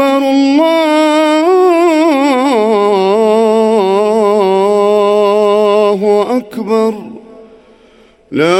أكبر الله أكبر. لا